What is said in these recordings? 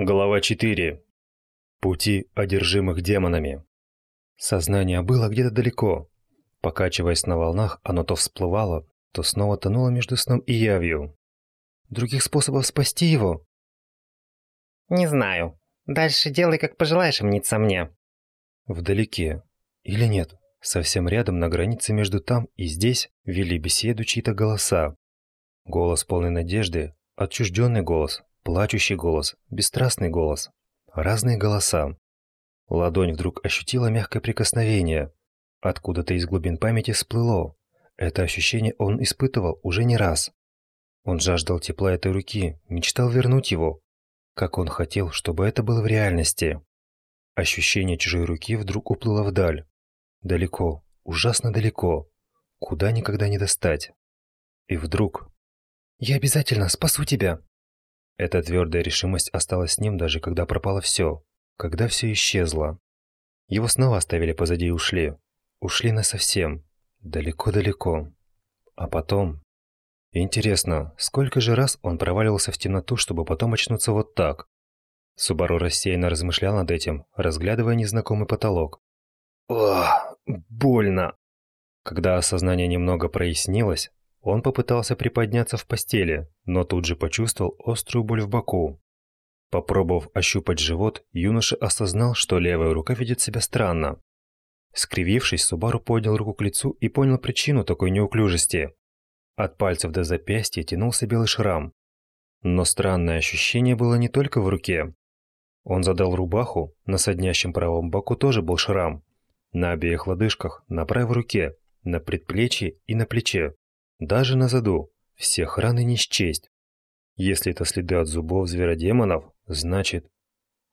Глава 4. Пути одержимых демонами. Сознание было где-то далеко. Покачиваясь на волнах, оно то всплывало, то снова тонуло между сном и явью. Других способов спасти его? Не знаю. Дальше делай, как пожелаешь, мнится мне. Вдалеке. Или нет? Совсем рядом, на границе между там и здесь, вели беседу чьи-то голоса. Голос полной надежды, отчужденный голос, Плачущий голос, бесстрастный голос, разные голоса. Ладонь вдруг ощутила мягкое прикосновение. Откуда-то из глубин памяти всплыло. Это ощущение он испытывал уже не раз. Он жаждал тепла этой руки, мечтал вернуть его. Как он хотел, чтобы это было в реальности. Ощущение чужой руки вдруг уплыло вдаль. Далеко, ужасно далеко. Куда никогда не достать. И вдруг... «Я обязательно спасу тебя!» Эта твердая решимость осталась с ним даже когда пропало все, когда все исчезло. Его снова оставили позади и ушли. Ушли насовсем. Далеко-далеко. А потом... Интересно, сколько же раз он проваливался в темноту, чтобы потом очнуться вот так? Субару рассеянно размышлял над этим, разглядывая незнакомый потолок. Ох, больно! Когда осознание немного прояснилось, он попытался приподняться в постели, но тут же почувствовал острую боль в боку. Попробовав ощупать живот, юноша осознал, что левая рука ведет себя странно. Скривившись, Субару поднял руку к лицу и понял причину такой неуклюжести. От пальцев до запястья тянулся белый шрам. Но странное ощущение было не только в руке. Он задал рубаху, на соднящем правом боку тоже был шрам. На обеих лодыжках, на правой руке, на предплечье и на плече. Даже на заду. Всех раны не счесть. Если это следы от зубов зверодемонов, значит...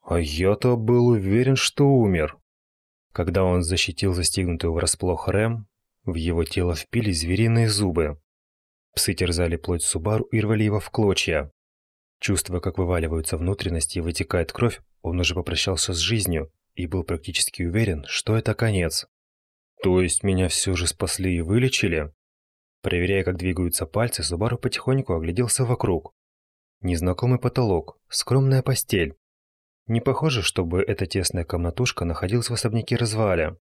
А я-то был уверен, что умер. Когда он защитил застигнутую врасплох Рэм, в его тело впили звериные зубы. Псы терзали плоть Субару и рвали его в клочья. Чувствуя, как вываливаются внутренности и вытекает кровь, он уже попрощался с жизнью и был практически уверен, что это конец. То есть меня все же спасли и вылечили? Проверяя, как двигаются пальцы, Субару потихоньку огляделся вокруг. Незнакомый потолок, скромная постель. Не похоже, чтобы эта тесная комнатушка находилась в особняке разваля.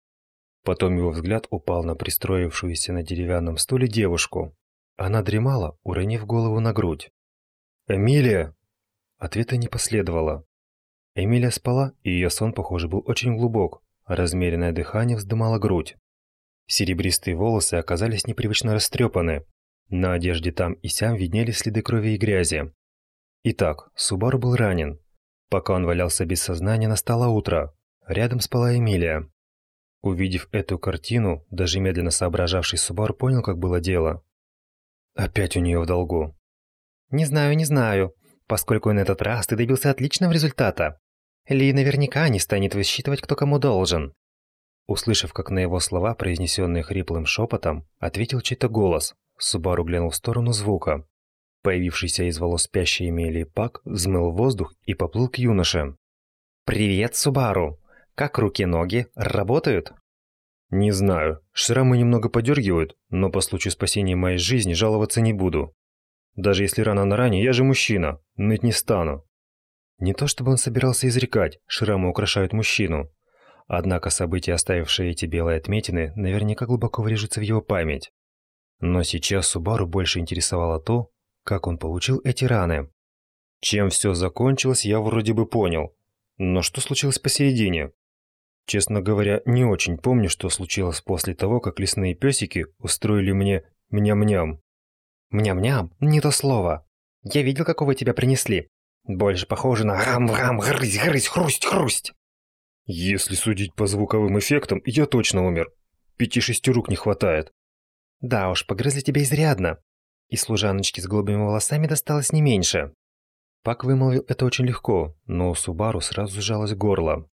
Потом его взгляд упал на пристроившуюся на деревянном стуле девушку. Она дремала, уронив голову на грудь. «Эмилия!» Ответа не последовало. Эмилия спала, и ее сон, похоже, был очень глубок. Размеренное дыхание вздымало грудь. Серебристые волосы оказались непривычно растрепаны. На одежде там и сям виднелись следы крови и грязи. Итак, Субару был ранен. Пока он валялся без сознания, настало утро. Рядом спала Эмилия. Увидев эту картину, даже медленно соображавший Субару понял, как было дело. Опять у нее в долгу. «Не знаю, не знаю, поскольку на этот раз ты добился отличного результата. Ли наверняка не станет высчитывать, кто кому должен. Услышав, как на его слова, произнесенные хриплым шепотом, ответил чей-то голос. Субару глянул в сторону звука. Появившийся из волос спящей Эмилии Пак взмыл воздух и поплыл к юноше. «Привет, Субару! Как руки-ноги? Работают?» «Не знаю. Шрамы немного подергивают, но по случаю спасения моей жизни жаловаться не буду. Даже если рана на ране, я же мужчина, ныть не стану». Не то чтобы он собирался изрекать, шрамы украшают мужчину, Однако события, оставившие эти белые отметины, наверняка глубоко врежутся в его память. Но сейчас Субару больше интересовало то, как он получил эти раны. Чем все закончилось, я вроде бы понял. Но что случилось посередине? Честно говоря, не очень помню, что случилось после того, как лесные песики устроили мне мням-ням. Мням-ням? Не то слово. Я видел, какого тебя принесли. Больше похоже на рам-рам, грызь-грызь, хрусть-хрусть. Если судить по звуковым эффектам, я точно умер. Пяти-шести рук не хватает. Да уж, погрызли тебя изрядно. И служаночке с голубыми волосами досталось не меньше. Пак вымолвил это очень легко, но Субару сразу сжалось горло.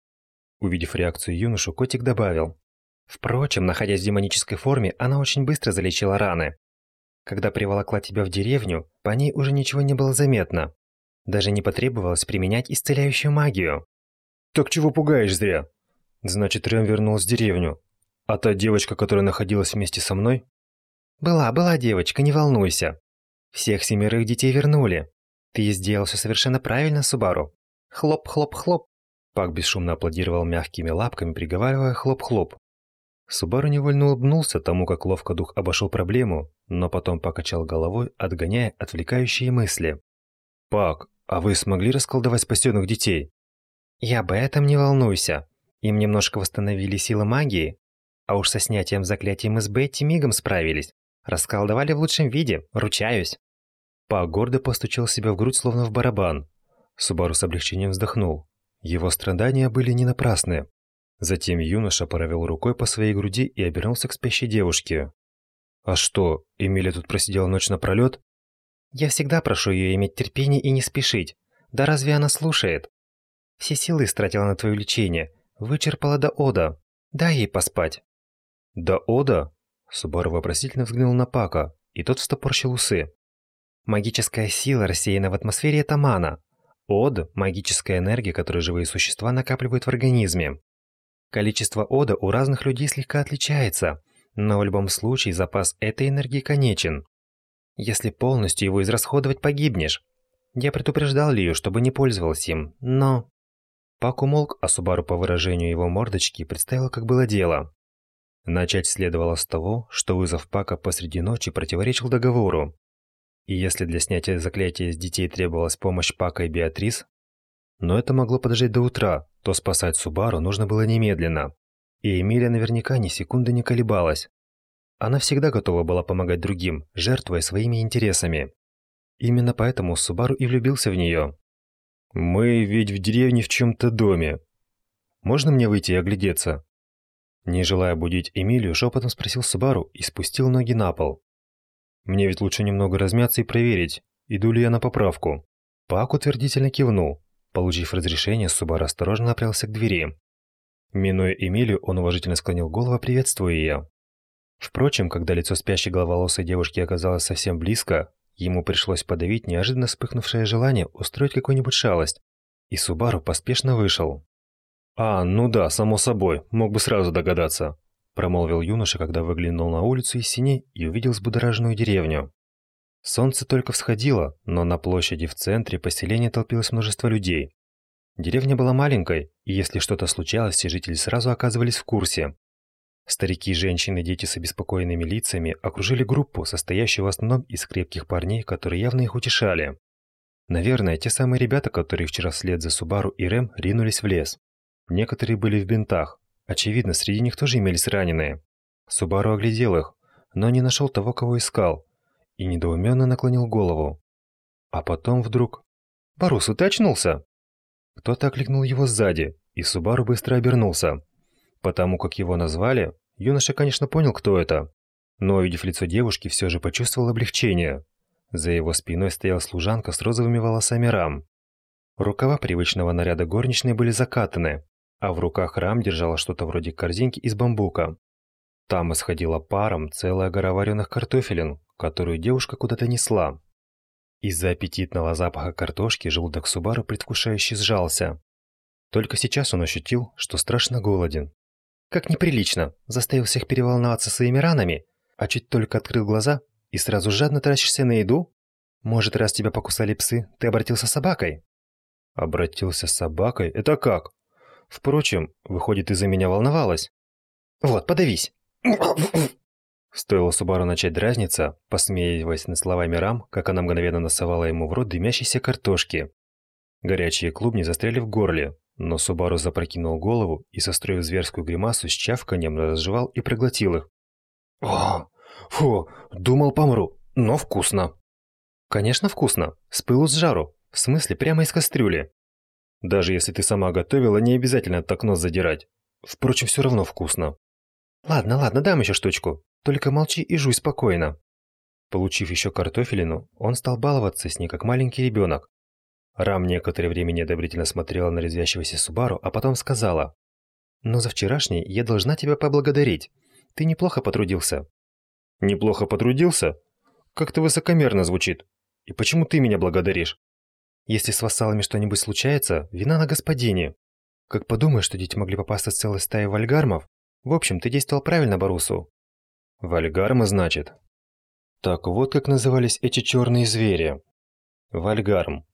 Увидев реакцию юношу, котик добавил. Впрочем, находясь в демонической форме, она очень быстро залечила раны. Когда приволокла тебя в деревню, по ней уже ничего не было заметно. Даже не потребовалось применять исцеляющую магию. «Так чего пугаешь зря?» «Значит, Рэм вернулась в деревню. А та девочка, которая находилась вместе со мной?» «Была, была девочка, не волнуйся. Всех семерых детей вернули. Ты сделал все совершенно правильно, Субару. Хлоп-хлоп-хлоп. Пак бесшумно аплодировал мягкими лапками, приговаривая хлоп-хлоп. Субару невольно улыбнулся тому, как ловко дух обошел проблему, но потом покачал головой, отгоняя отвлекающие мысли. «Пак, а вы смогли расколдовать спасенных детей?» «Я об этом не волнуйся. Им немножко восстановили силы магии, а уж со снятием заклятий мы с Бетти мигом справились. Расколдовали в лучшем виде, ручаюсь». Пак гордо постучал себя в грудь, словно в барабан. Субару с облегчением вздохнул. Его страдания были не напрасны. Затем юноша провел рукой по своей груди и обернулся к спящей девушке. «А что, Эмилия тут просидела ночь напролет?» «Я всегда прошу ее иметь терпение и не спешить. Да разве она слушает? Все силы истратила на твое лечение, вычерпала до ода. Дай ей поспать». «До ода?» Субару вопросительно взглянул на Пака, и тот встопорщил усы. «Магическая сила, рассеяна в атмосфере, это мана. Од – магическая энергия, которую живые существа накапливают в организме. Количество ода у разных людей слегка отличается, но в любом случае запас этой энергии конечен. Если полностью его израсходовать, погибнешь. Я предупреждал Лию, чтобы не пользовалась им, но... Пак умолк, а Субару по выражению его мордочки представила, как было дело. Начать следовало с того, что вызов Пака посреди ночи противоречил договору. И если для снятия заклятия с детей требовалась помощь Пака и Беатрис, но это могло подождать до утра, то спасать Субару нужно было немедленно. И Эмилия наверняка ни секунды не колебалась. Она всегда готова была помогать другим, жертвуя своими интересами. Именно поэтому Субару и влюбился в нее. «Мы ведь в деревне в чем-то доме. Можно мне выйти и оглядеться?» Не желая будить Эмилию, шепотом спросил Субару и спустил ноги на пол. «Мне ведь лучше немного размяться и проверить, иду ли я на поправку». Пак утвердительно кивнул, Получив разрешение, Субару осторожно направился к двери. Минуя Эмилию, он уважительно склонил голову, приветствуя ее. Впрочем, когда лицо спящей головолосой девушки оказалось совсем близко, ему пришлось подавить неожиданно вспыхнувшее желание устроить какую-нибудь шалость, и Субару поспешно вышел. «А, ну да, само собой, мог бы сразу догадаться», промолвил юноша, когда выглянул на улицу из синей и увидел взбудораженную деревню. Солнце только всходило, но на площади в центре поселения толпилось множество людей. Деревня была маленькой, и если что-то случалось, все жители сразу оказывались в курсе. Старики, женщины, дети с обеспокоенными лицами окружили группу, состоящую в основном из крепких парней, которые явно их утешали. Наверное, те самые ребята, которые вчера вслед за Субару и Рэм ринулись в лес. Некоторые были в бинтах. Очевидно, среди них тоже имелись раненые. Субару оглядел их, но не нашел того, кого искал, и недоуменно наклонил голову. А потом вдруг... «Барусу, ты очнулся?» Кто-то окликнул его сзади, и Субару быстро обернулся. Потому как его назвали, юноша, конечно, понял, кто это. Но, увидев лицо девушки, все же почувствовал облегчение. За его спиной стояла служанка с розовыми волосами рам. Рукава привычного наряда горничной были закатаны, а в руках рам держала что-то вроде корзинки из бамбука. Там исходила паром целая гора вареных картофелин, которую девушка куда-то несла. Из-за аппетитного запаха картошки желудок Субару предвкушающе сжался. Только сейчас он ощутил, что страшно голоден. Как неприлично, заставил всех переволноваться своими ранами, а чуть только открыл глаза и сразу жадно тратишься на еду? Может, раз тебя покусали псы, ты обратился собакой? Обратился собакой? Это как? Впрочем, выходит, из-за меня волновалась. Вот, подавись. Стоило Субару начать дразниться, посмеиваясь над словами Рам, как она мгновенно насовала ему в рот дымящейся картошки. Горячие клубни застряли в горле, но Субару запрокинул голову и, состроив зверскую гримасу, с чавканьем разжевал и проглотил их. «О, фу, думал помру, но вкусно!» «Конечно вкусно, с пылу с жару, в смысле прямо из кастрюли. Даже если ты сама готовила, не обязательно так нос задирать. Впрочем, все равно вкусно». «Ладно, ладно, дам еще штучку. Только молчи и жуй спокойно». Получив еще картофелину, он стал баловаться с ней, как маленький ребенок. Рам некоторое время неодобрительно смотрела на резвящегося Субару, а потом сказала. «Но за вчерашний я должна тебя поблагодарить. Ты неплохо потрудился». «Неплохо потрудился? Как-то высокомерно звучит. И почему ты меня благодаришь?» «Если с вассалами что-нибудь случается, вина на господине. Как подумаешь, что дети могли попасться с целой стаей вальгармов? В общем, ты действовал правильно, Барусу. Вальгарма, значит? Так вот как назывались эти черные звери. Вальгарм.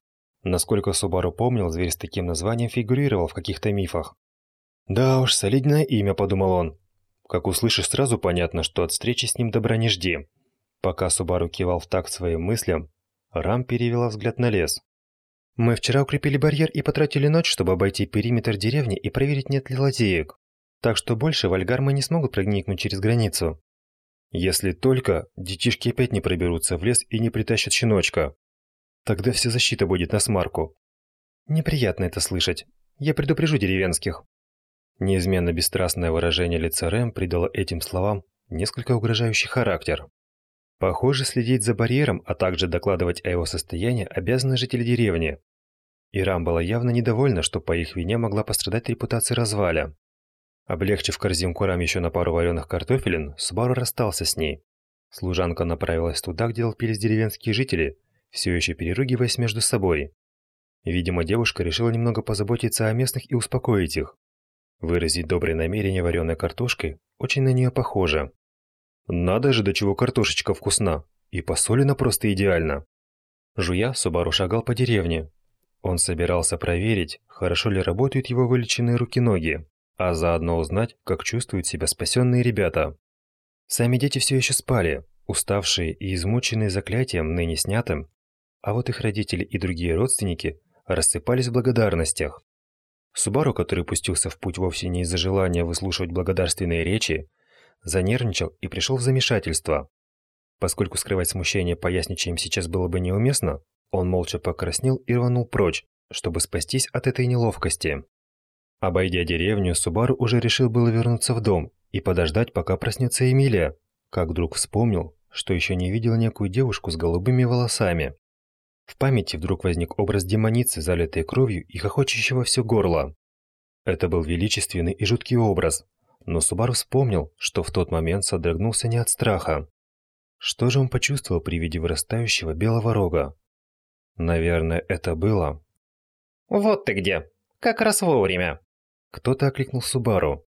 Насколько Субару помнил, зверь с таким названием фигурировал в каких-то мифах. «Да уж, солидное имя», – подумал он. Как услышишь, сразу понятно, что от встречи с ним добра не жди. Пока Субару кивал в такт своим мыслям, Рам перевела взгляд на лес. «Мы вчера укрепили барьер и потратили ночь, чтобы обойти периметр деревни и проверить, нет ли лазеек. Так что больше вальгармы не смогут проникнуть через границу. Если только детишки опять не проберутся в лес и не притащат щеночка. Тогда вся защита будет на смарку. Неприятно это слышать. Я предупрежу деревенских. Неизменно бесстрастное выражение лица Рэм придало этим словам несколько угрожающий характер. Похоже, следить за барьером, а также докладывать о его состоянии обязаны жители деревни. Ирам была явно недовольна, что по их вине могла пострадать репутация разваля. Облегчив корзинку Рам еще на пару вареных картофелин, Субару расстался с ней. Служанка направилась туда, где толпились деревенские жители, все еще переругиваясь между собой. Видимо, девушка решила немного позаботиться о местных и успокоить их. Выразить добрые намерения вареной картошкой очень на нее похоже. Надо же, до чего картошечка вкусна. И посолена просто идеально. Жуя, Субару шагал по деревне. Он собирался проверить, хорошо ли работают его вылеченные руки-ноги, а заодно узнать, как чувствуют себя спасенные ребята. Сами дети все еще спали, уставшие и измученные заклятием, ныне снятым, а вот их родители и другие родственники рассыпались в благодарностях. Субару, который пустился в путь вовсе не из-за желания выслушивать благодарственные речи, занервничал и пришел в замешательство. Поскольку скрывать смущение поясничаем сейчас было бы неуместно, он молча покраснел и рванул прочь, чтобы спастись от этой неловкости. Обойдя деревню, Субару уже решил было вернуться в дом и подождать, пока проснется Эмилия, как вдруг вспомнил, что еще не видел некую девушку с голубыми волосами. В памяти вдруг возник образ демоницы, залитой кровью и хохочущего все горло. Это был величественный и жуткий образ, но Субару вспомнил, что в тот момент содрогнулся не от страха. Что же он почувствовал при виде вырастающего белого рога? Наверное, это было... «Вот ты где! Как раз вовремя!» Кто-то окликнул Субару.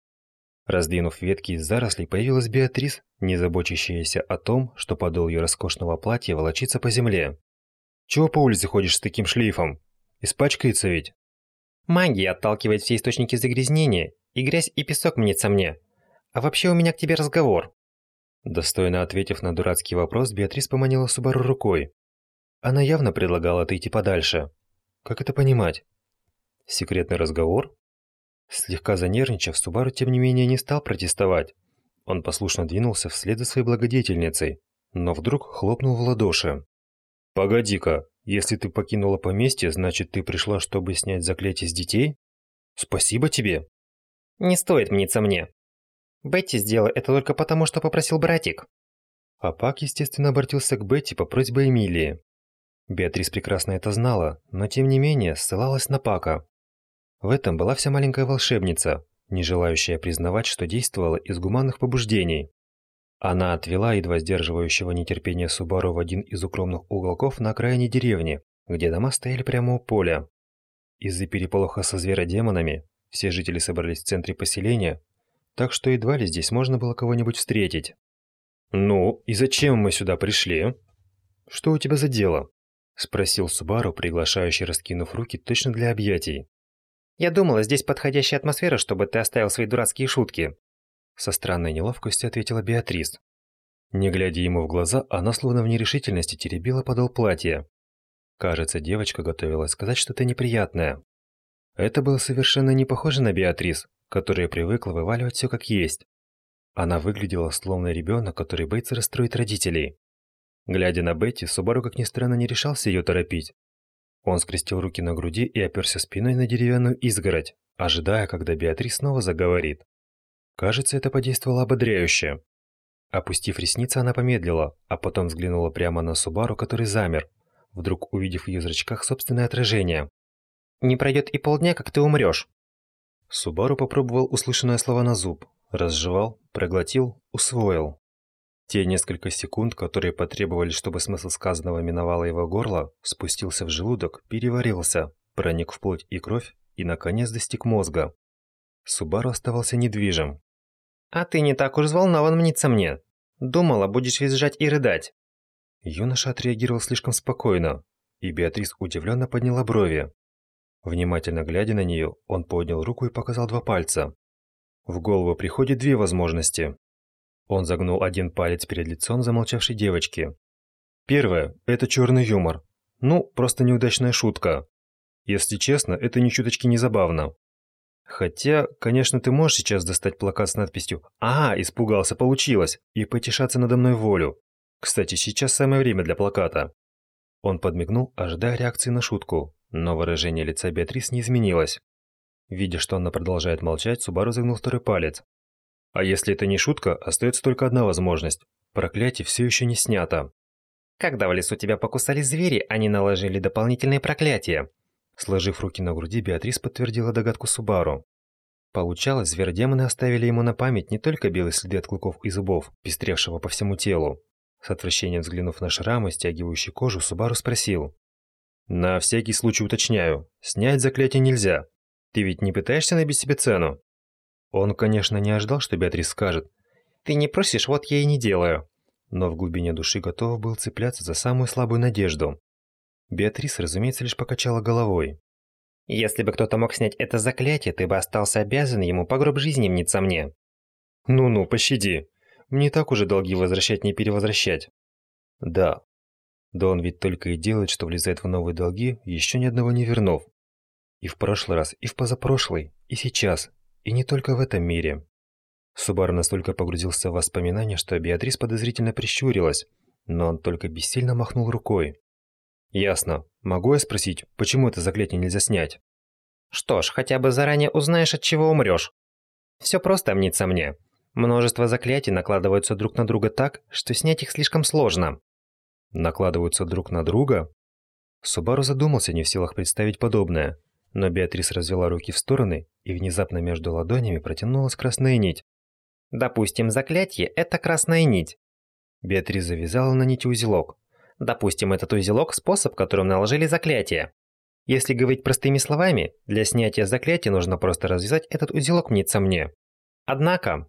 Раздвинув ветки из зарослей, появилась Беатрис, не заботящаяся о том, что подол ее роскошного платья волочится по земле. Чего по улице ходишь с таким шлейфом? Испачкается ведь. Магия отталкивает все источники загрязнения, и грязь и песок мнется мне. А вообще у меня к тебе разговор. Достойно ответив на дурацкий вопрос, Беатрис поманила Субару рукой. Она явно предлагала отойти подальше. Как это понимать? Секретный разговор? Слегка занервничав, Субару тем не менее не стал протестовать. Он послушно двинулся вслед за своей благодетельницей, но вдруг хлопнул в ладоши. Погоди-ка, если ты покинула поместье, значит, ты пришла, чтобы снять заклятие с детей? Спасибо тебе. Не стоит мниться мне. Бетти сделала это только потому, что попросил братик. А Пак, естественно, обратился к Бетти по просьбе Эмилии. Беатрис прекрасно это знала, но тем не менее ссылалась на Пака. В этом была вся маленькая волшебница, не желающая признавать, что действовала из гуманных побуждений. Она отвела едва сдерживающего нетерпение Субару в один из укромных уголков на окраине деревни, где дома стояли прямо у поля. Из-за переполоха со зверодемонами все жители собрались в центре поселения, так что едва ли здесь можно было кого-нибудь встретить. «Ну, и зачем мы сюда пришли? Что у тебя за дело?» – спросил Субару, приглашающий, раскинув руки точно для объятий. «Я думала, здесь подходящая атмосфера, чтобы ты оставил свои дурацкие шутки», со странной неловкостью ответила Беатрис. Не глядя ему в глаза, она словно в нерешительности теребила подол платья. Кажется, девочка готовилась сказать что-то неприятное. Это было совершенно не похоже на Беатрис, которая привыкла вываливать все как есть. Она выглядела словно ребенок, который боится расстроить родителей. Глядя на Бетти, Субару, как ни странно, не решался ее торопить. Он скрестил руки на груди и оперся спиной на деревянную изгородь, ожидая, когда Беатрис снова заговорит. Кажется, это подействовало ободряюще. Опустив ресницы, она помедлила, а потом взглянула прямо на Субару, который замер, вдруг увидев в ее зрачках собственное отражение. «Не пройдет и полдня, как ты умрешь!» Субару попробовал услышанное слово на зуб, разжевал, проглотил, усвоил. Те несколько секунд, которые потребовались, чтобы смысл сказанного миновало его горло, спустился в желудок, переварился, проник в плоть и кровь и, наконец, достиг мозга. Субару оставался недвижим, «А ты не так уж взволнован мнится мне. Думала, будешь визжать и рыдать». Юноша отреагировал слишком спокойно. и Беатрис удивленно подняла брови. Внимательно глядя на нее, он поднял руку и показал два пальца. В голову приходит две возможности. Он загнул один палец перед лицом замолчавшей девочки. Первое – это черный юмор. Ну, просто неудачная шутка. Если честно, это ни чуточки не забавно. Хотя, конечно, ты можешь сейчас достать плакат с надписью «А, испугался, получилось!» и потешаться надо мной волю. Кстати, сейчас самое время для плаката. Он подмигнул, ожидая реакции на шутку, но выражение лица Беатрис не изменилось. Видя, что она продолжает молчать, Субару загнул второй палец. А если это не шутка, остается только одна возможность. Проклятие все еще не снято. Когда в лесу тебя покусали звери, они наложили дополнительные проклятия. Сложив руки на груди, Беатрис подтвердила догадку Субару. Получалось, зверодемоны оставили ему на память не только белые следы от клыков и зубов, пестревшего по всему телу. С отвращением взглянув на шрамы, стягивающие кожу, Субару спросил. «На всякий случай уточняю, снять заклятие нельзя. Ты ведь не пытаешься набить себе цену?» Он, конечно, не ожидал, что Беатрис скажет. «Ты не просишь, вот я и не делаю». Но в глубине души готов был цепляться за самую слабую надежду. Беатрис, разумеется, лишь покачала головой. «Если бы кто-то мог снять это заклятие, ты бы остался обязан ему по гроб жизни мниться мне». «Ну-ну, пощади. Мне так уже долги возвращать не перевозвращать». «Да. Да он ведь только и делает, что влезает в новые долги, еще ни одного не вернув. И в прошлый раз, и в позапрошлый, и сейчас, и не только в этом мире». Субару настолько погрузился в воспоминания, что Беатрис подозрительно прищурилась, но он только бессильно махнул рукой. Ясно. Могу я спросить, почему это заклятие нельзя снять? Что ж, хотя бы заранее узнаешь, от чего умрешь. Все просто мнится мне. Множество заклятий накладываются друг на друга так, что снять их слишком сложно. Накладываются друг на друга? Субару задумался, не в силах представить подобное. Но Беатрис развела руки в стороны, и внезапно между ладонями протянулась красная нить. Допустим, заклятие – это красная нить. Беатрис завязала на нити узелок. Допустим, этот узелок – способ, которым наложили заклятие. Если говорить простыми словами, для снятия заклятия нужно просто развязать этот узелок мнится мне. Однако...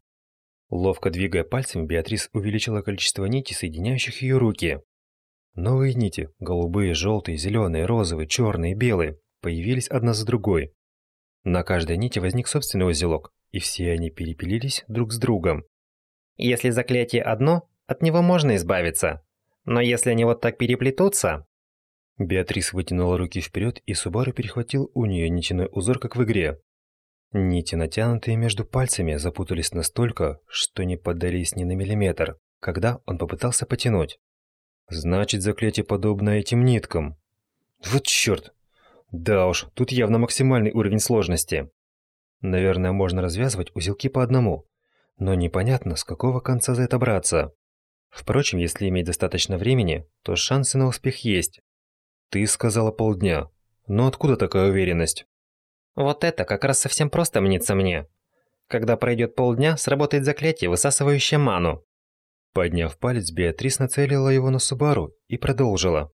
Ловко двигая пальцами, Беатрис увеличила количество нитей, соединяющих ее руки. Новые нити – голубые, желтые, зеленые, розовые, черные, белые – появились одна за другой. На каждой нити возник собственный узелок, и все они перепилились друг с другом. Если заклятие одно, от него можно избавиться, но если они вот так переплетутся... Беатрис вытянула руки вперед, и Субару перехватил у нее нитяной узор, как в игре. Нити, натянутые между пальцами, запутались настолько, что не поддались ни на миллиметр, когда он попытался потянуть. Значит, заклятие подобно этим ниткам. Вот черт! Да уж, тут явно максимальный уровень сложности. Наверное, можно развязывать узелки по одному, но непонятно, с какого конца за это браться. Впрочем, если иметь достаточно времени, то шансы на успех есть. Ты сказала полдня. Но откуда такая уверенность? Вот это как раз совсем просто мнится мне. Когда пройдет полдня, сработает заклятие, высасывающее ману. Подняв палец, Беатрис нацелила его на Субару и продолжила.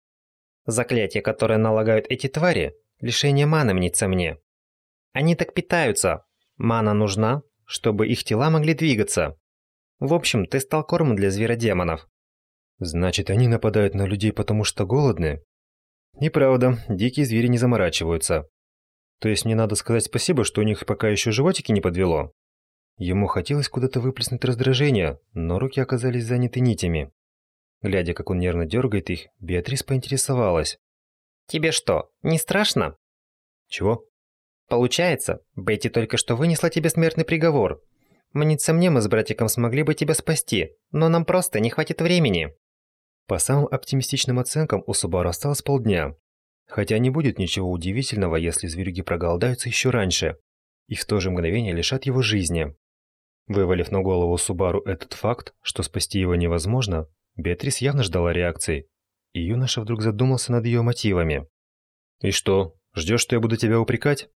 Заклятие, которое налагают эти твари, лишение маны мнится мне. Они так питаются. Мана нужна, чтобы их тела могли двигаться. В общем, ты стал кормом для зверодемонов. Значит, они нападают на людей, потому что голодны? Неправда, дикие звери не заморачиваются. То есть мне надо сказать спасибо, что у них пока еще животики не подвело? Ему хотелось куда-то выплеснуть раздражение, но руки оказались заняты нитями. Глядя, как он нервно дергает их, Беатрис поинтересовалась. «Тебе что, не страшно?» «Чего?» «Получается, Бетти только что вынесла тебе смертный приговор, Мнится мне, мы с братиком смогли бы тебя спасти, но нам просто не хватит времени. По самым оптимистичным оценкам, у Субару осталось полдня. Хотя не будет ничего удивительного, если зверюги проголодаются еще раньше, и в то же мгновение лишат его жизни. Вывалив на голову Субару этот факт, что спасти его невозможно, Беатрис явно ждала реакции, и юноша вдруг задумался над ее мотивами. «И что, ждешь, что я буду тебя упрекать?»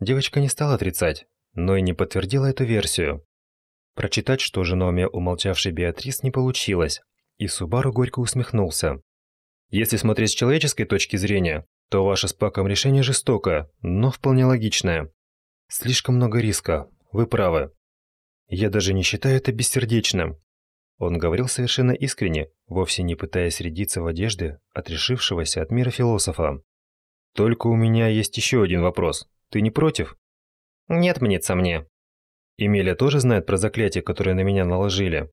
Девочка не стала отрицать, но и не подтвердила эту версию. Прочитать, что же Номия умолчавшей Беатрис, не получилось, и Субару горько усмехнулся. Если смотреть с человеческой точки зрения, то ваше с Паком решение жестокое, но вполне логичное. Слишком много риска, вы правы. Я даже не считаю это бессердечным. Он говорил совершенно искренне, вовсе не пытаясь рядиться в одежды отрешившегося от мира философа. «Только у меня есть еще один вопрос. Ты не против?» «Нет, мнится мне». «Эмилия тоже знает про заклятие, которое на меня наложили?»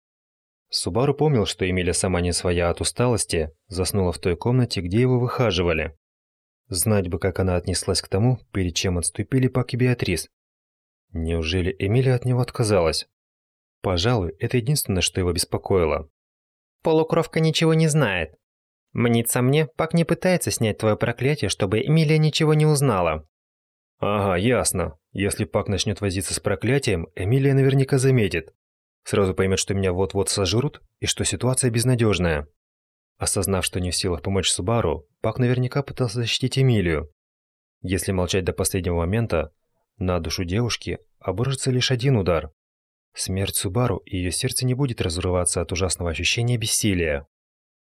Субару помнил, что Эмилия сама не своя от усталости, заснула в той комнате, где его выхаживали. Знать бы, как она отнеслась к тому, перед чем отступили Пак и Беатрис. Неужели Эмилия от него отказалась? Пожалуй, это единственное, что его беспокоило. Полукровка ничего не знает. Мнится мне, Пак не пытается снять твое проклятие, чтобы Эмилия ничего не узнала. Ага, ясно. Если Пак начнет возиться с проклятием, Эмилия наверняка заметит. Сразу поймет, что меня вот-вот сожрут, и что ситуация безнадежная. Осознав, что не в силах помочь Субару, Пак наверняка пытался защитить Эмилию. Если молчать до последнего момента, на душу девушки обрушится лишь один удар. Смерть Субару и ее сердце не будет разрываться от ужасного ощущения бессилия.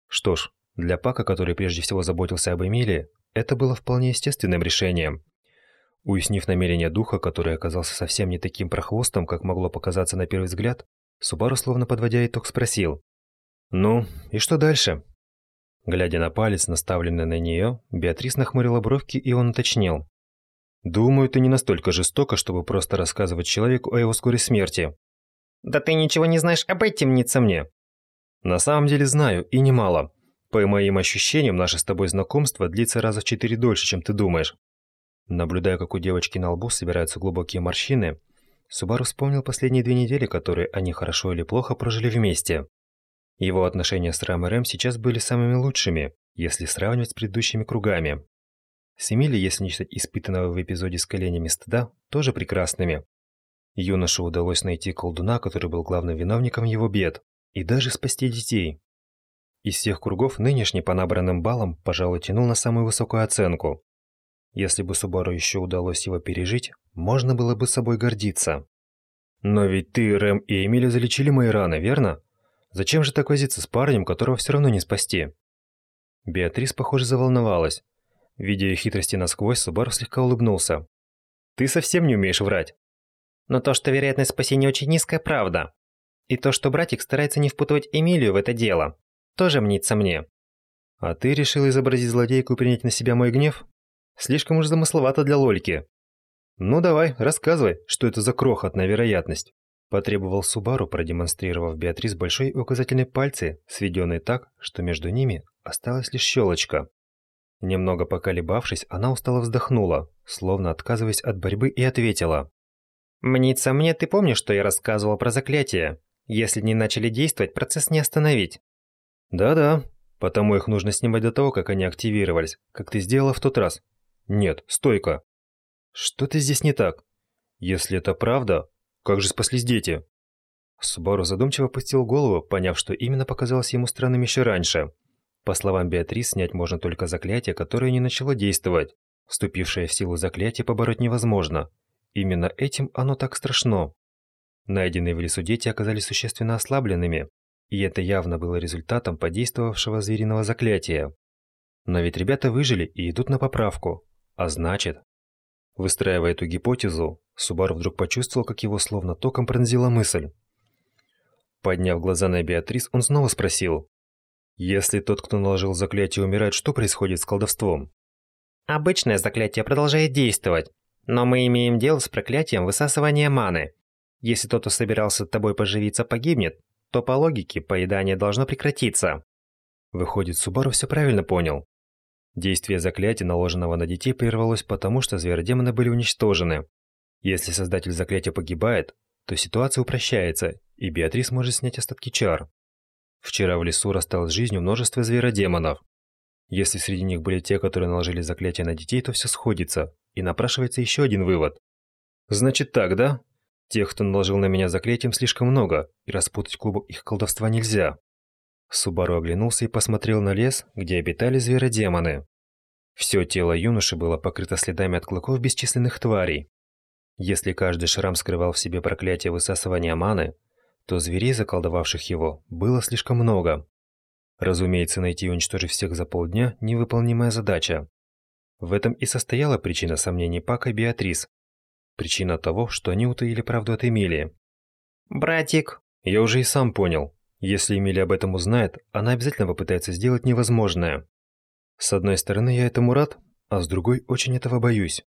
Что ж, для Пака, который прежде всего заботился об Эмилии, это было вполне естественным решением. Уяснив намерение духа, который оказался совсем не таким прохвостом, как могло показаться на первый взгляд, Субару, словно подводя итог, спросил. «Ну, и что дальше?» Глядя на палец, наставленный на нее, Беатрис нахмурила бровки, и он уточнил. Думаю, ты не настолько жестоко, чтобы просто рассказывать человеку о его скорой смерти. Да ты ничего не знаешь об этом, мнится мне. На самом деле знаю, и немало. По моим ощущениям, наше с тобой знакомство длится раза в четыре дольше, чем ты думаешь. Наблюдая, как у девочки на лбу собираются глубокие морщины, Субару вспомнил последние две недели, которые они хорошо или плохо прожили вместе. Его отношения с Рэм и Рэм сейчас были самыми лучшими, если сравнивать с предыдущими кругами. С Эмили, если не считать испытанного в эпизоде с коленями стыда, тоже прекрасными. Юноше удалось найти колдуна, который был главным виновником его бед, и даже спасти детей. Из всех кругов нынешний по набранным баллам, пожалуй, тянул на самую высокую оценку. Если бы Субару еще удалось его пережить, можно было бы собой гордиться. Но ведь ты, Рэм и Эмили залечили мои раны, верно? Зачем же так возиться с парнем, которого все равно не спасти? Беатрис, похоже, заволновалась. Видя хитрости насквозь, Субару слегка улыбнулся. «Ты совсем не умеешь врать». «Но то, что вероятность спасения очень низкая, правда. И то, что братик старается не впутывать Эмилию в это дело, тоже мнится мне». «А ты решил изобразить злодейку и принять на себя мой гнев? Слишком уж замысловато для Лольки». «Ну давай, рассказывай, что это за крохотная вероятность?» Потребовал Субару, продемонстрировав Беатрис большой и указательный пальцы, сведенные так, что между ними осталась лишь щелочка. Немного поколебавшись, она устало вздохнула, словно отказываясь от борьбы, и ответила. «Мнится мне, ты помнишь, что я рассказывала про заклятие? Если не начали действовать, процесс не остановить». «Да-да, потому их нужно снимать до того, как они активировались, как ты сделала в тот раз». «Нет, стойка». «Что-то здесь не так. Если это правда, как же спаслись дети?» Субару задумчиво опустил голову, поняв, что именно показалось ему странным еще раньше – по словам Беатрис, снять можно только заклятие, которое не начало действовать. Вступившее в силу заклятие побороть невозможно. Именно этим оно так страшно. Найденные в лесу дети оказались существенно ослабленными, и это явно было результатом подействовавшего звериного заклятия. Но ведь ребята выжили и идут на поправку. А значит... Выстраивая эту гипотезу, Субару вдруг почувствовал, как его словно током пронзила мысль. Подняв глаза на Беатрис, он снова спросил. Если тот, кто наложил заклятие, умирает, что происходит с колдовством? Обычное заклятие продолжает действовать, но мы имеем дело с проклятием высасывания маны. Если тот, кто собирался с тобой поживиться, погибнет, то по логике поедание должно прекратиться. Выходит, Субару все правильно понял. Действие заклятия, наложенного на детей, прервалось потому, что зверодемоны были уничтожены. Если создатель заклятия погибает, то ситуация упрощается, и Беатрис может снять остатки чар. Вчера в лесу рассталось жизнью множество зверодемонов. Если среди них были те, которые наложили заклятие на детей, то все сходится, и напрашивается еще один вывод. Значит так, да? Тех, кто наложил на меня заклятием, слишком много, и распутать клубок их колдовства нельзя. Субару оглянулся и посмотрел на лес, где обитали зверодемоны. Все тело юноши было покрыто следами от клыков бесчисленных тварей. Если каждый шрам скрывал в себе проклятие высасывания маны, то зверей, заколдовавших его, было слишком много. Разумеется, найти и уничтожить всех за полдня – невыполнимая задача. В этом и состояла причина сомнений Пака и Беатрис. Причина того, что они утаили правду от Эмилии. «Братик!» Я уже и сам понял. Если Эмилия об этом узнает, она обязательно попытается сделать невозможное. С одной стороны, я этому рад, а с другой очень этого боюсь.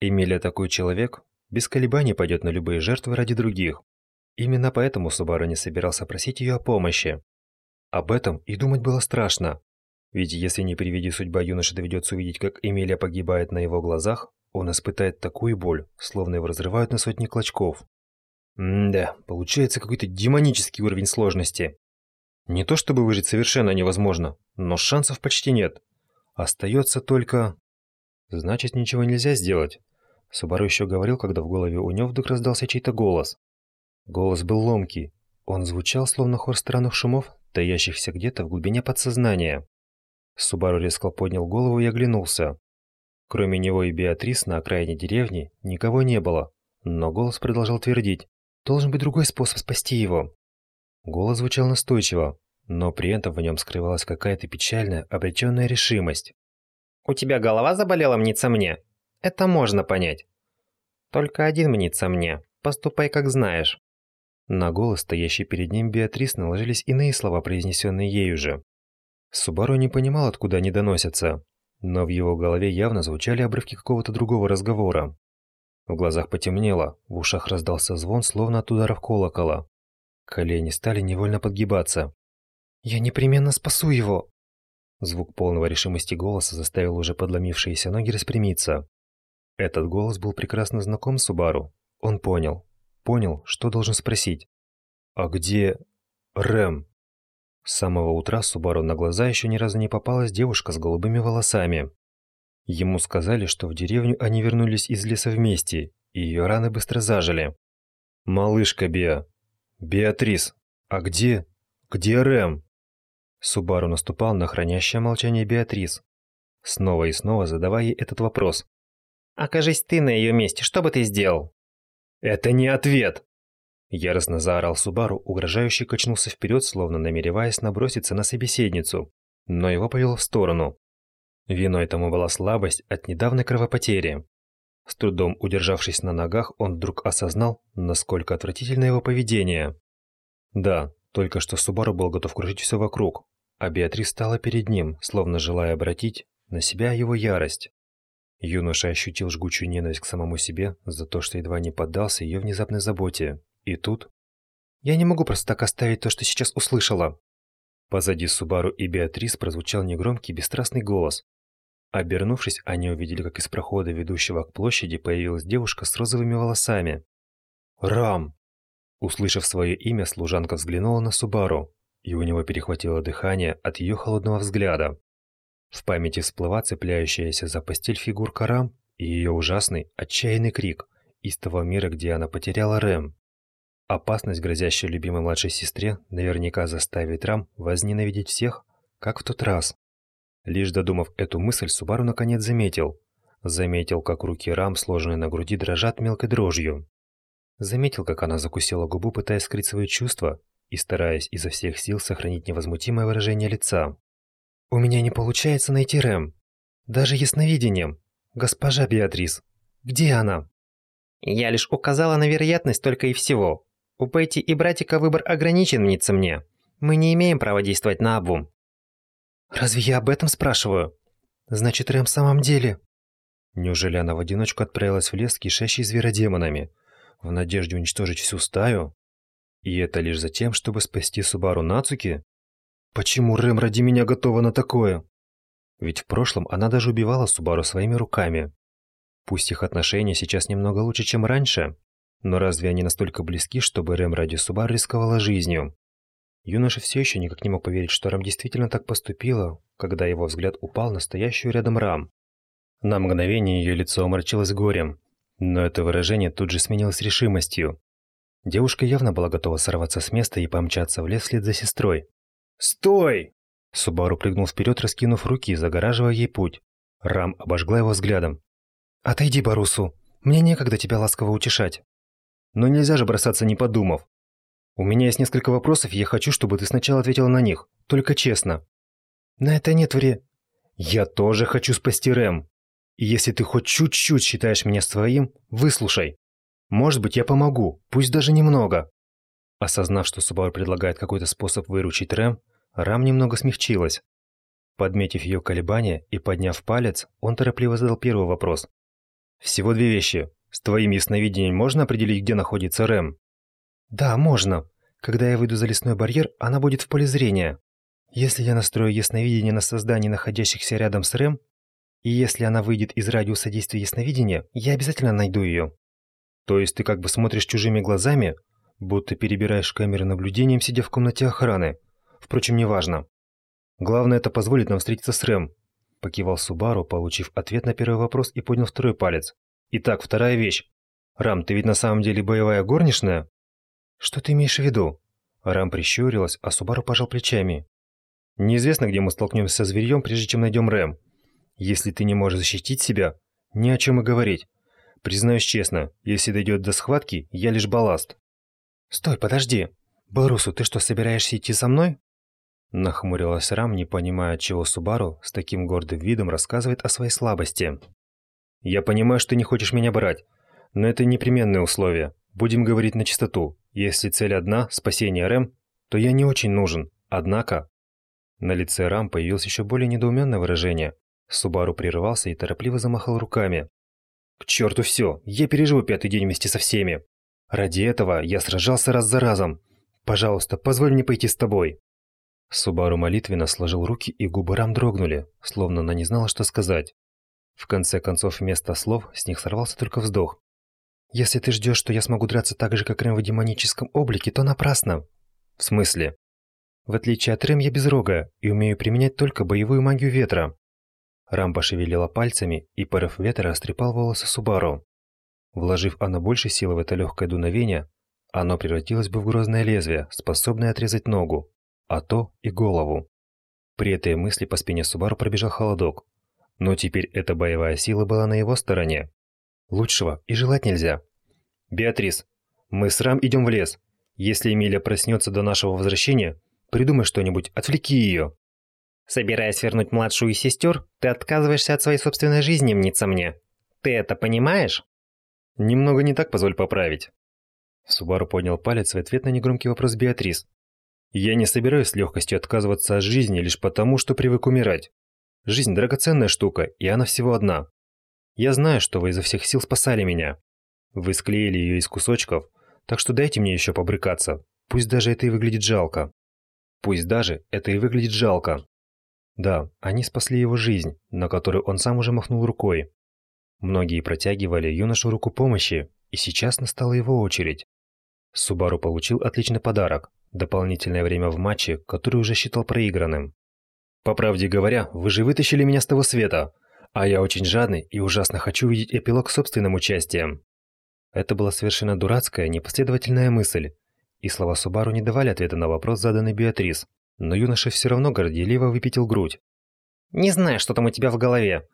Эмилия такой человек, без колебаний пойдет на любые жертвы ради других. Именно поэтому Субару не собирался просить ее о помощи. Об этом и думать было страшно. Ведь если не приведи судьба юноши доведется увидеть, как Эмилия погибает на его глазах, он испытает такую боль, словно его разрывают на сотни клочков. М-да, получается какой-то демонический уровень сложности. Не то чтобы выжить совершенно невозможно, но шансов почти нет. Остается только... Значит, ничего нельзя сделать. Субару еще говорил, когда в голове у него вдруг раздался чей-то голос. Голос был ломкий. Он звучал, словно хор странных шумов, таящихся где-то в глубине подсознания. Субару резко поднял голову и оглянулся. Кроме него и Беатрис на окраине деревни никого не было, но голос продолжал твердить. «Должен быть другой способ спасти его». Голос звучал настойчиво, но при этом в нем скрывалась какая-то печальная, обреченная решимость. «У тебя голова заболела, мнится мне? Это можно понять. Только один мнится мне. Поступай, как знаешь». На голос, стоящий перед ним Беатрис, наложились иные слова, произнесенные ею же. Субару не понимал, откуда они доносятся, но в его голове явно звучали обрывки какого-то другого разговора. В глазах потемнело, в ушах раздался звон, словно от ударов колокола. Колени стали невольно подгибаться. «Я непременно спасу его!» Звук полного решимости голоса заставил уже подломившиеся ноги распрямиться. Этот голос был прекрасно знаком Субару. Он понял. Понял, что должен спросить. «А где... Рэм?» С самого утра Субару на глаза еще ни разу не попалась девушка с голубыми волосами. Ему сказали, что в деревню они вернулись из леса вместе, и ее раны быстро зажили. «Малышка Беа! Беатрис! А где... где Рэм?» Субару наступал на хранящее молчание Беатрис, снова и снова задавая ей этот вопрос. «Окажись ты на ее месте, что бы ты сделал?» «Это не ответ!» Яростно заорал Субару, угрожающе качнулся вперед, словно намереваясь наброситься на собеседницу, но его повело в сторону. Виной тому была слабость от недавней кровопотери. С трудом удержавшись на ногах, он вдруг осознал, насколько отвратительно его поведение. Да, только что Субару был готов крушить все вокруг, а Беатрис стала перед ним, словно желая обратить на себя его ярость. Юноша ощутил жгучую ненависть к самому себе за то, что едва не поддался ее внезапной заботе. И тут... «Я не могу просто так оставить то, что сейчас услышала!» Позади Субару и Беатрис прозвучал негромкий бесстрастный голос. Обернувшись, они увидели, как из прохода, ведущего к площади, появилась девушка с розовыми волосами. «Рам!» Услышав свое имя, служанка взглянула на Субару, и у него перехватило дыхание от ее холодного взгляда. В памяти всплыла цепляющаяся за постель фигурка Рам и ее ужасный, отчаянный крик из того мира, где она потеряла Рэм. Опасность, грозящая любимой младшей сестре, наверняка заставит Рам возненавидеть всех, как в тот раз. Лишь додумав эту мысль, Субару наконец заметил. Заметил, как руки Рам, сложенные на груди, дрожат мелкой дрожью. Заметил, как она закусила губу, пытаясь скрыть свои чувства и стараясь изо всех сил сохранить невозмутимое выражение лица. У меня не получается найти Рэм. Даже ясновидением. Госпожа Беатрис, где она? Я лишь указала на вероятность только и всего. У Пэти и братика выбор ограничен, мнится мне. Мы не имеем права действовать наобум. Разве я об этом спрашиваю? Значит, Рэм в самом деле... Неужели она в одиночку отправилась в лес, кишащий зверодемонами, в надежде уничтожить всю стаю? И это лишь за тем, чтобы спасти Субару Нацуки? Почему Рэм ради меня готова на такое? Ведь в прошлом она даже убивала Субару своими руками. Пусть их отношения сейчас немного лучше, чем раньше, но разве они настолько близки, чтобы Рэм ради Субару рисковала жизнью? Юноша все еще никак не мог поверить, что Рэм действительно так поступила, когда его взгляд упал на стоящую рядом Рам. На мгновение ее лицо омрачилось горем, но это выражение тут же сменилось решимостью. Девушка явно была готова сорваться с места и помчаться в лес вслед за сестрой. «Стой!» Субару прыгнул вперед, раскинув руки, загораживая ей путь. Рам обожгла его взглядом. «Отойди, Барусу. Мне некогда тебя ласково утешать». «Но нельзя же бросаться, не подумав. У меня есть несколько вопросов, и я хочу, чтобы ты сначала ответила на них. Только честно». «На это нет вре...» «Я тоже хочу спасти Рэм. И если ты хоть чуть-чуть считаешь меня своим, выслушай. Может быть, я помогу, пусть даже немного». Осознав, что Субару предлагает какой-то способ выручить Рэм, Рам немного смягчилась. Подметив ее колебания и подняв палец, он торопливо задал первый вопрос. «Всего две вещи. С твоим ясновидением можно определить, где находится Рэм?» «Да, можно. Когда я выйду за лесной барьер, она будет в поле зрения. Если я настрою ясновидение на создание находящихся рядом с Рэм, и если она выйдет из радиуса действия ясновидения, я обязательно найду ее». «То есть ты как бы смотришь чужими глазами, будто перебираешь камеры наблюдением, сидя в комнате охраны?» Впрочем, неважно. Главное, это позволит нам встретиться с Рэм. Покивал Субару, получив ответ на первый вопрос и поднял второй палец. Итак, вторая вещь. Рам, ты ведь на самом деле боевая горничная? Что ты имеешь в виду? Рам прищурилась, а Субару пожал плечами. Неизвестно, где мы столкнемся со зверьем, прежде чем найдем Рэм. Если ты не можешь защитить себя, ни о чем и говорить. Признаюсь честно, если дойдет до схватки, я лишь балласт. Стой, подожди. Барусу, ты что, собираешься идти со мной? Нахмурилась Рам, не понимая, чего Субару с таким гордым видом рассказывает о своей слабости. «Я понимаю, что ты не хочешь меня брать, но это непременное условие. Будем говорить на чистоту. Если цель одна – спасение Рэм, то я не очень нужен. Однако...» На лице Рам появилось еще более недоуменное выражение. Субару прерывался и торопливо замахал руками. «К черту все! Я переживу пятый день вместе со всеми! Ради этого я сражался раз за разом. Пожалуйста, позволь мне пойти с тобой!» Субару молитвенно сложил руки, и губы Рам дрогнули, словно она не знала, что сказать. В конце концов, вместо слов с них сорвался только вздох. «Если ты ждешь, что я смогу драться так же, как Рэм в демоническом облике, то напрасно». «В смысле?» «В отличие от Рэм, я безрогая и умею применять только боевую магию ветра». Рам пошевелила пальцами, и порыв ветра растрепал волосы Субару. Вложив она больше силы в это легкое дуновение, оно превратилось бы в грозное лезвие, способное отрезать ногу, а то и голову. При этой мысли по спине Субару пробежал холодок. Но теперь эта боевая сила была на его стороне. Лучшего и желать нельзя. «Беатрис, мы с Рам идем в лес. Если Эмилия проснется до нашего возвращения, придумай что-нибудь, отвлеки ее». «Собираясь вернуть младшую сестер, ты отказываешься от своей собственной жизни, мнится мне. Ты это понимаешь?» «Немного не так, позволь поправить». Субару поднял палец в ответ на негромкий вопрос Беатрис. Я не собираюсь с легкостью отказываться от жизни лишь потому, что привык умирать. Жизнь – драгоценная штука, и она всего одна. Я знаю, что вы изо всех сил спасали меня. Вы склеили ее из кусочков, так что дайте мне еще побрыкаться. Пусть даже это и выглядит жалко. Пусть даже это и выглядит жалко. Да, они спасли его жизнь, на которую он сам уже махнул рукой. Многие протягивали юношу руку помощи, и сейчас настала его очередь. Субару получил отличный подарок дополнительное время в матче, который уже считал проигранным. По правде говоря, вы же вытащили меня с того света, а я очень жадный и ужасно хочу видеть эпилог собственным участием. Это была совершенно дурацкая, непоследовательная мысль, и слова Субару не давали ответа на вопрос, заданный Беатрис, но юноша все равно горделиво выпятил грудь. «Не знаю, что там у тебя в голове.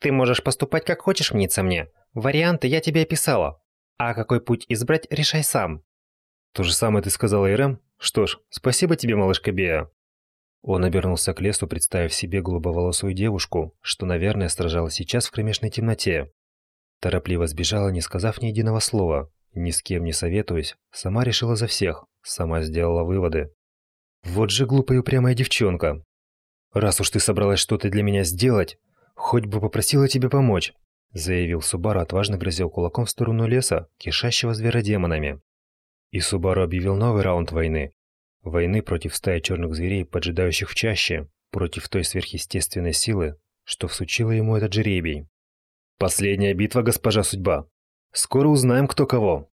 Ты можешь поступать как хочешь, мнится мне. Варианты я тебе описала. А какой путь избрать, решай сам». То же самое ты сказала Ирэм? Что ж, спасибо тебе, малышка Беа. Он обернулся к лесу, представив себе голубоволосую девушку, что, наверное, сражалась сейчас в кромешной темноте. Торопливо сбежала, не сказав ни единого слова, ни с кем не советуясь, сама решила за всех, сама сделала выводы. Вот же глупая и упрямая девчонка. Раз уж ты собралась что-то для меня сделать, хоть бы попросила тебе помочь, заявил Субару, отважно грозил кулаком в сторону леса, кишащего зверодемонами. И Субару объявил новый раунд войны. Войны против стаи черных зверей, поджидающих в чаще, против той сверхъестественной силы, что всучила ему этот жребий. Последняя битва, госпожа судьба. Скоро узнаем, кто кого.